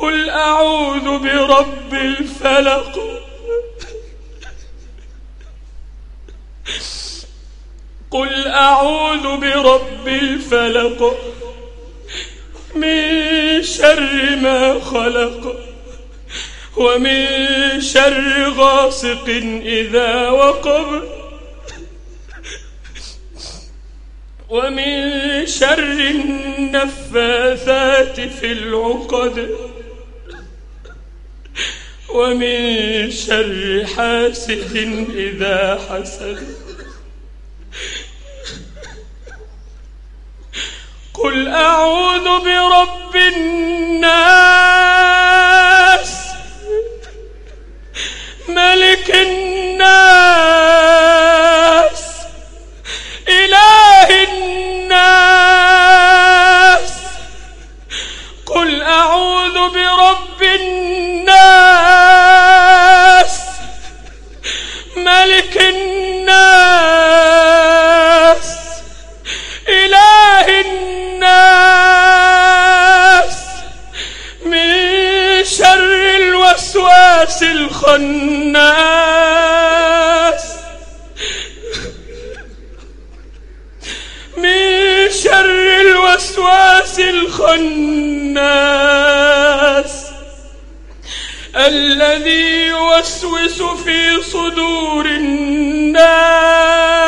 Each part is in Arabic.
قل أعوذ برب الفلق. قل أعوذ برب الفلق من شر ما خلق ومن شر غاسق إذا وقب ومن شر النفاثات في العقد. ومن شر حاسد إذا حسد. قل أعوذ برب الناس الوسواس الخناس. من شر الوسواس الخناس. الذي يوسوس في صدور الناس.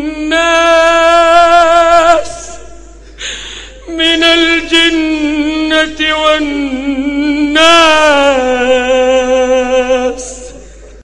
கண்